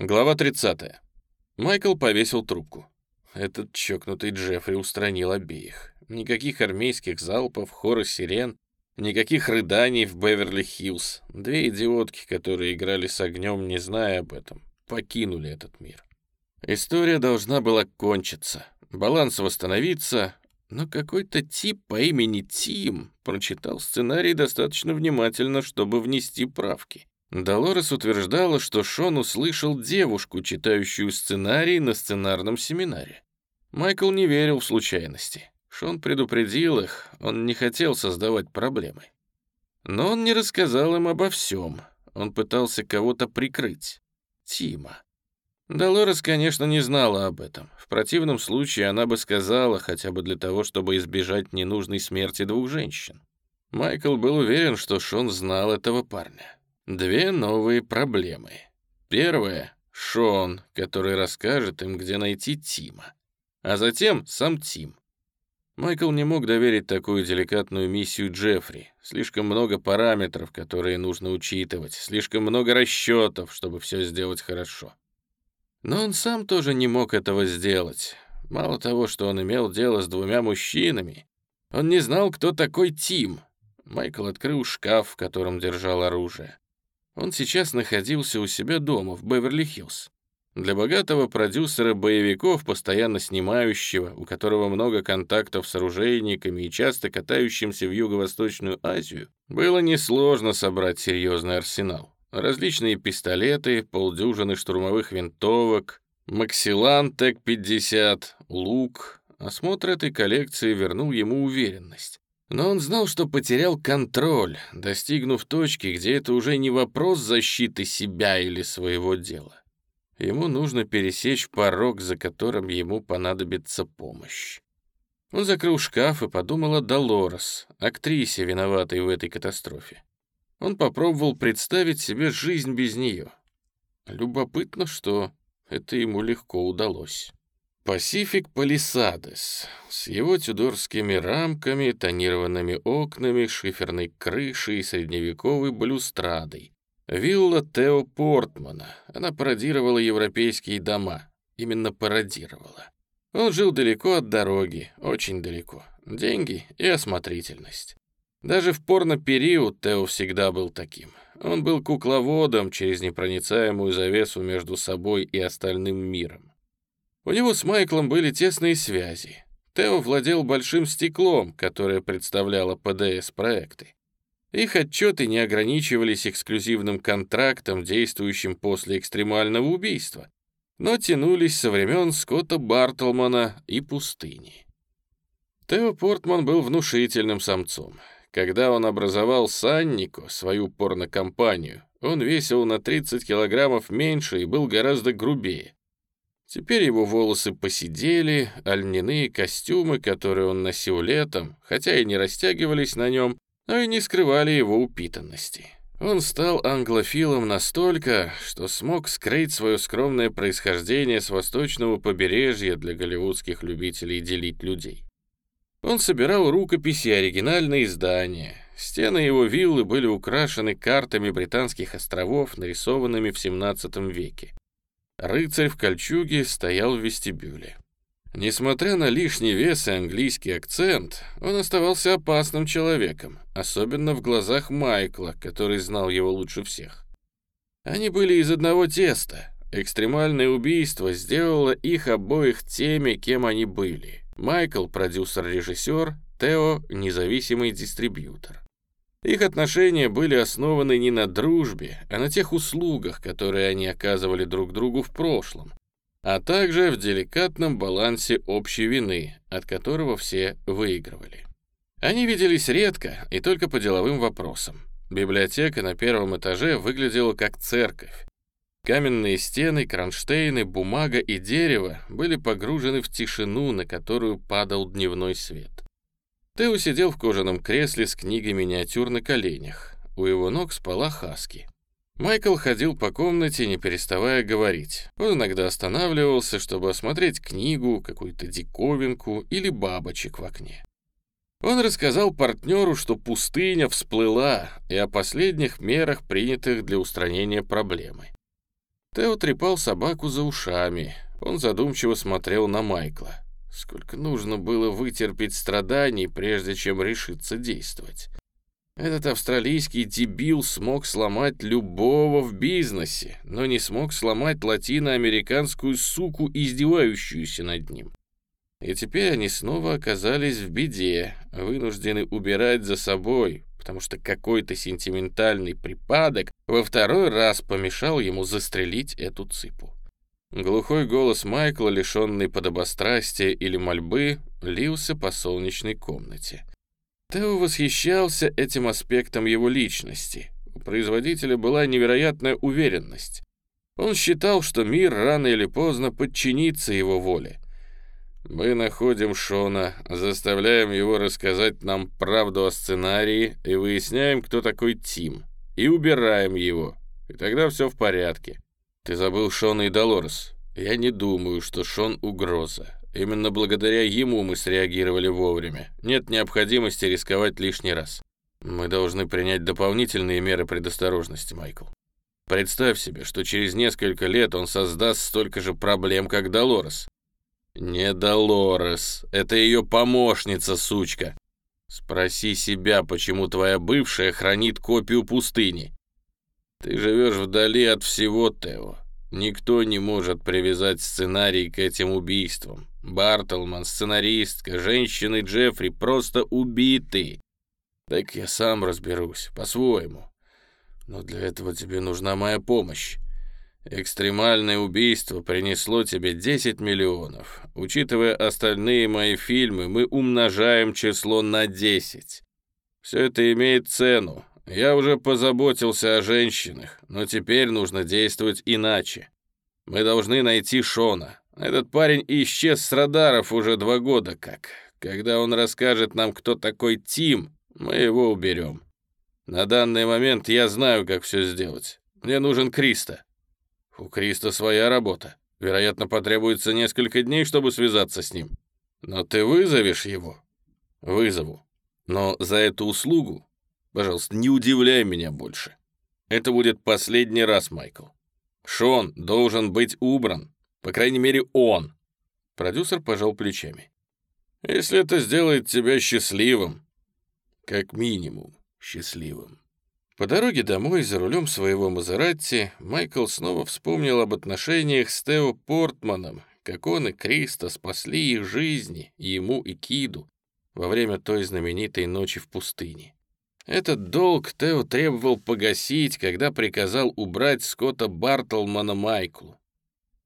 Глава 30. Майкл повесил трубку. Этот чокнутый Джеффри устранил обеих. Никаких армейских залпов, хора сирен, никаких рыданий в Беверли-Хиллз. Две идиотки, которые играли с огнем, не зная об этом, покинули этот мир. История должна была кончиться, баланс восстановиться, но какой-то тип по имени Тим прочитал сценарий достаточно внимательно, чтобы внести правки. Долорес утверждала, что Шон услышал девушку, читающую сценарий на сценарном семинаре. Майкл не верил в случайности. Шон предупредил их, он не хотел создавать проблемы. Но он не рассказал им обо всем. Он пытался кого-то прикрыть. Тима. Долорес, конечно, не знала об этом. В противном случае она бы сказала, хотя бы для того, чтобы избежать ненужной смерти двух женщин. Майкл был уверен, что Шон знал этого парня. Две новые проблемы. Первая — Шон, который расскажет им, где найти Тима. А затем сам Тим. Майкл не мог доверить такую деликатную миссию Джеффри. Слишком много параметров, которые нужно учитывать, слишком много расчетов, чтобы все сделать хорошо. Но он сам тоже не мог этого сделать. Мало того, что он имел дело с двумя мужчинами, он не знал, кто такой Тим. Майкл открыл шкаф, в котором держал оружие. Он сейчас находился у себя дома в Беверли-Хиллз. Для богатого продюсера боевиков, постоянно снимающего, у которого много контактов с оружейниками и часто катающимся в Юго-Восточную Азию, было несложно собрать серьезный арсенал. Различные пистолеты, полдюжины штурмовых винтовок, McMillan TAC-50, лук. Осмотр этой коллекции вернул ему уверенность. Но он знал, что потерял контроль, достигнув точки, где это уже не вопрос защиты себя или своего дела. Ему нужно пересечь порог, за которым ему понадобится помощь. Он закрыл шкаф и подумал о Долорес, актрисе, виноватой в этой катастрофе. Он попробовал представить себе жизнь без нее. Любопытно, что это ему легко удалось. Пасифик Палисадес с его тюдорскими рамками, тонированными окнами, шиферной крышей и средневековой балюстрадой. Вилла Тео Портмана. Она пародировала европейские дома. Именно пародировала. Он жил далеко от дороги, очень далеко. Деньги и осмотрительность. Даже в порно-период Тео всегда был таким. Он был кукловодом через непроницаемую завесу между собой и остальным миром. У него с Майклом были тесные связи. Тео владел большим стеклом, которое представляло ПДС-проекты. Их отчеты не ограничивались эксклюзивным контрактом, действующим после экстремального убийства, но тянулись со времен Скотта Бартлмана и пустыни. Тео Портман был внушительным самцом. Когда он образовал Саннико, свою порнокомпанию, он весил на 30 килограммов меньше и был гораздо грубее. Теперь его волосы посидели, а льняные костюмы, которые он носил летом, хотя и не растягивались на нем, но и не скрывали его упитанности. Он стал англофилом настолько, что смог скрыть свое скромное происхождение с восточного побережья для голливудских любителей делить людей. Он собирал рукописи и оригинальные издания. Стены его виллы были украшены картами британских островов, нарисованными в 17 веке. Рыцарь в кольчуге стоял в вестибюле. Несмотря на лишний вес и английский акцент, он оставался опасным человеком, особенно в глазах Майкла, который знал его лучше всех. Они были из одного теста. Экстремальное убийство сделало их обоих теми, кем они были. Майкл — продюсер-режиссер, Тео — независимый дистрибьютор. Их отношения были основаны не на дружбе, а на тех услугах, которые они оказывали друг другу в прошлом, а также в деликатном балансе общей вины, от которого все выигрывали. Они виделись редко и только по деловым вопросам. Библиотека на первом этаже выглядела как церковь. Каменные стены, кронштейны, бумага и дерево были погружены в тишину, на которую падал дневной свет. Тео сидел в кожаном кресле с книгой миниатюр на коленях. У его ног спала Хаски. Майкл ходил по комнате, не переставая говорить. Он иногда останавливался, чтобы осмотреть книгу, какую-то диковинку или бабочек в окне. Он рассказал партнеру, что пустыня всплыла, и о последних мерах, принятых для устранения проблемы. Тео трепал собаку за ушами. Он задумчиво смотрел на Майкла. Сколько нужно было вытерпеть страданий, прежде чем решиться действовать. Этот австралийский дебил смог сломать любого в бизнесе, но не смог сломать латиноамериканскую суку, издевающуюся над ним. И теперь они снова оказались в беде, вынуждены убирать за собой, потому что какой-то сентиментальный припадок во второй раз помешал ему застрелить эту цыпу. Глухой голос Майкла, лишенный подобострастия или мольбы, лился по солнечной комнате. Тео восхищался этим аспектом его личности. У производителя была невероятная уверенность. Он считал, что мир рано или поздно подчинится его воле. Мы находим Шона, заставляем его рассказать нам правду о сценарии и выясняем, кто такой Тим, и убираем его, и тогда все в порядке. Ты забыл Шона и Долорес. Я не думаю, что Шон угроза. Именно благодаря ему мы среагировали вовремя. Нет необходимости рисковать лишний раз. Мы должны принять дополнительные меры предосторожности, Майкл. Представь себе, что через несколько лет он создаст столько же проблем, как Долорес. «Не Долорес. Это ее помощница, сучка. Спроси себя, почему твоя бывшая хранит копию пустыни. Ты живешь вдали от всего, Тео. Никто не может привязать сценарий к этим убийствам. Бартлман, сценаристка, женщины Джеффри просто убиты. Так я сам разберусь, по-своему. Но для этого тебе нужна моя помощь. Экстремальное убийство принесло тебе 10 миллионов. Учитывая остальные мои фильмы, мы умножаем число на 10. Все это имеет цену. Я уже позаботился о женщинах, но теперь нужно действовать иначе. Мы должны найти Шона. Этот парень исчез с радаров уже два года как. Когда он расскажет нам, кто такой Тим, мы его уберем. На данный момент я знаю, как все сделать. Мне нужен Криста. У Криста своя работа. Вероятно, потребуется несколько дней, чтобы связаться с ним. Но ты вызовешь его? Вызову. Но за эту услугу, пожалуйста, не удивляй меня больше. Это будет последний раз, Майкл. Шон должен быть убран. По крайней мере, он. Продюсер пожал плечами. Если это сделает тебя счастливым, как минимум счастливым. По дороге домой за рулем своего Мазератти Майкл снова вспомнил об отношениях с Тео Портманом, как он и Криста спасли их жизни, ему и Киду, во время той знаменитой ночи в пустыне. Этот долг Тео требовал погасить, когда приказал убрать Скотта Бартлмана Майклу.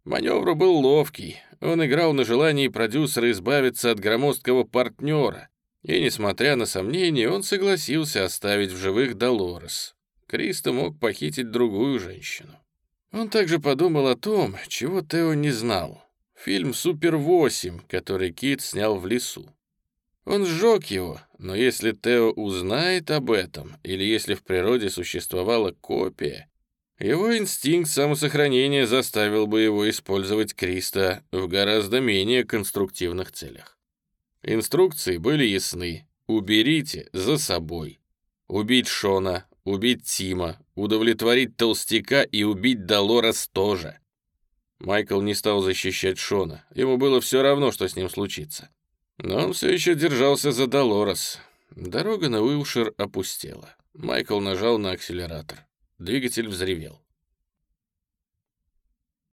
Маневр был ловкий, он играл на желании продюсера избавиться от громоздкого партнера, и, несмотря на сомнения, он согласился оставить в живых Долорес. Криста мог похитить другую женщину. Он также подумал о том, чего Тео не знал. Фильм «Супер-8», который Кит снял в лесу. Он сжег его, но если Тео узнает об этом, или если в природе существовала копия, его инстинкт самосохранения заставил бы его использовать Криста в гораздо менее конструктивных целях. Инструкции были ясны. Уберите за собой. Убить Шона, убить Тима, удовлетворить Толстяка и убить Долорес тоже. Майкл не стал защищать Шона. Ему было все равно, что с ним случится. Но он все еще держался за Долорес. Дорога на Уилшир опустела. Майкл нажал на акселератор. Двигатель взревел.